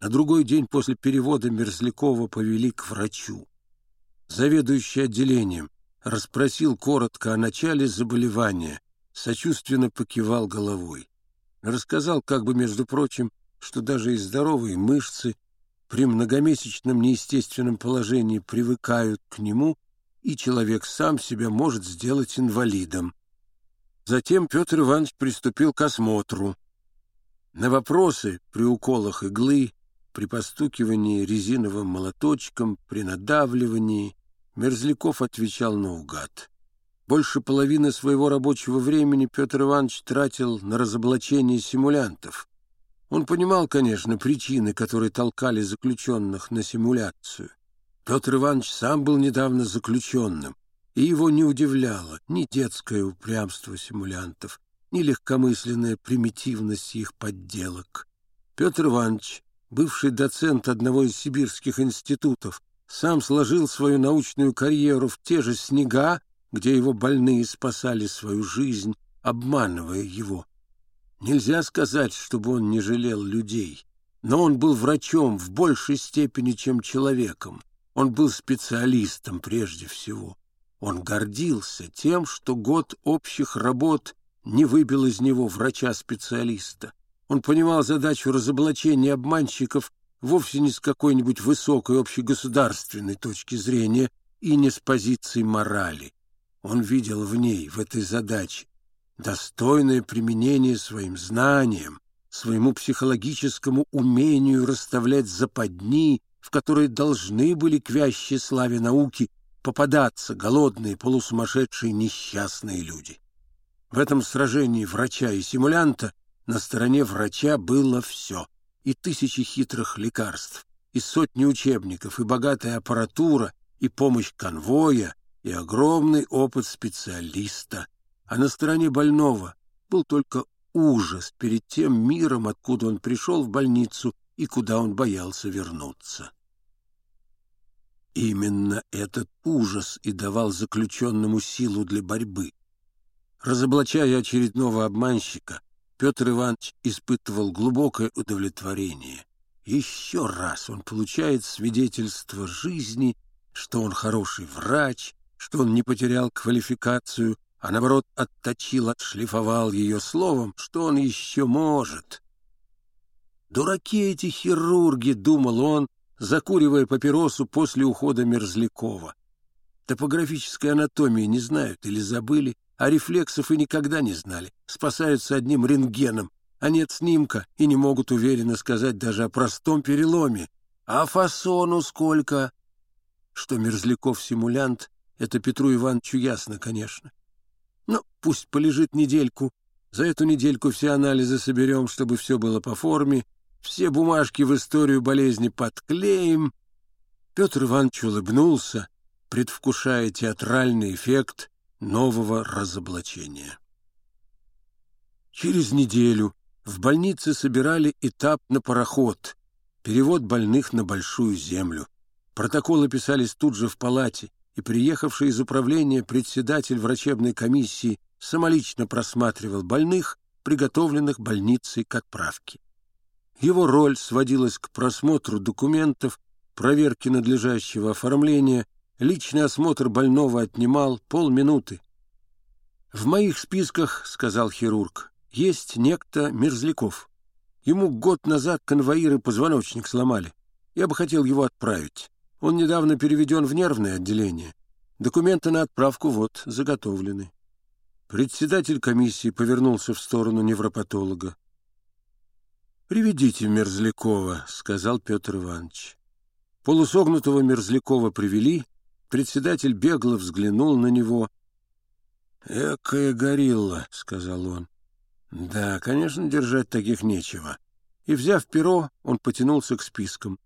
На другой день после перевода Мерзлякова повели к врачу. Заведующий отделением расспросил коротко о начале заболевания, сочувственно покивал головой. Рассказал, как бы, между прочим, что даже и здоровые мышцы при многомесячном неестественном положении привыкают к нему, и человек сам себя может сделать инвалидом. Затем Петр Иванович приступил к осмотру. На вопросы при уколах иглы, при постукивании резиновым молоточком, при надавливании Мерзляков отвечал наугад. Больше половины своего рабочего времени Петр Иванович тратил на разоблачение симулянтов. Он понимал, конечно, причины, которые толкали заключенных на симуляцию. Петр Иванович сам был недавно заключенным, и его не удивляло ни детское упрямство симулянтов, ни легкомысленная примитивность их подделок. Петр Иванович, бывший доцент одного из сибирских институтов, сам сложил свою научную карьеру в те же снега, где его больные спасали свою жизнь, обманывая его. Нельзя сказать, чтобы он не жалел людей, но он был врачом в большей степени, чем человеком. Он был специалистом прежде всего. Он гордился тем, что год общих работ не выбил из него врача-специалиста. Он понимал задачу разоблачения обманщиков вовсе не с какой-нибудь высокой общегосударственной точки зрения и не с позиции морали. Он видел в ней, в этой задаче, достойное применение своим знаниям, своему психологическому умению расставлять западни, в которые должны были к вящей славе науки попадаться голодные, полусумасшедшие, несчастные люди. В этом сражении врача и симулянта на стороне врача было все — и тысячи хитрых лекарств, и сотни учебников, и богатая аппаратура, и помощь конвоя, и огромный опыт специалиста. А на стороне больного был только ужас перед тем миром, откуда он пришел в больницу и куда он боялся вернуться. Именно этот ужас и давал заключенному силу для борьбы. Разоблачая очередного обманщика, Петр Иванович испытывал глубокое удовлетворение. Еще раз он получает свидетельство жизни, что он хороший врач, что он не потерял квалификацию, а наоборот отточил, отшлифовал ее словом, что он еще может. «Дураки эти хирурги», — думал он, закуривая папиросу после ухода Мерзлякова. «Топографической анатомии не знают или забыли, а рефлексов и никогда не знали, спасаются одним рентгеном, а нет снимка и не могут уверенно сказать даже о простом переломе. А фасону сколько? Что Мерзляков симулянт, это Петру Ивановичу ясно, конечно. Ну, пусть полежит недельку. За эту недельку все анализы соберем, чтобы все было по форме, все бумажки в историю болезни подклеим. Петр Иванович улыбнулся, предвкушая театральный эффект нового разоблачения. Через неделю в больнице собирали этап на пароход, перевод больных на Большую Землю. Протоколы писались тут же в палате, и приехавший из управления председатель врачебной комиссии самолично просматривал больных, приготовленных больницей к отправке. Его роль сводилась к просмотру документов, проверке надлежащего оформления Личный осмотр больного отнимал полминуты. «В моих списках, — сказал хирург, — есть некто Мерзляков. Ему год назад конвоиры позвоночник сломали. Я бы хотел его отправить. Он недавно переведен в нервное отделение. Документы на отправку вот заготовлены». Председатель комиссии повернулся в сторону невропатолога. «Приведите Мерзлякова», — сказал Петр Иванович. Полусогнутого Мерзлякова привели, Председатель бегло взглянул на него. «Экая горилла», — сказал он. «Да, конечно, держать таких нечего». И, взяв перо, он потянулся к спискам.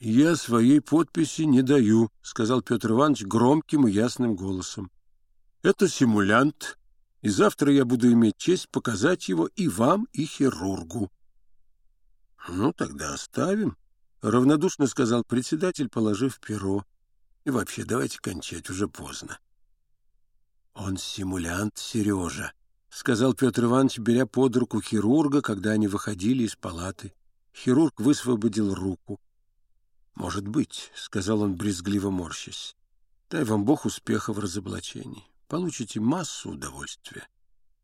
«Я своей подписи не даю», — сказал Петр Иванович громким и ясным голосом. «Это симулянт, и завтра я буду иметь честь показать его и вам, и хирургу». «Ну, тогда оставим», — равнодушно сказал председатель, положив перо. И вообще, давайте кончать, уже поздно. — Он симулянт, Сережа, — сказал Петр Иванович, беря под руку хирурга, когда они выходили из палаты. Хирург высвободил руку. «Может быть», — сказал он, брезгливо морщась. «Дай вам Бог успеха в разоблачении. Получите массу удовольствия».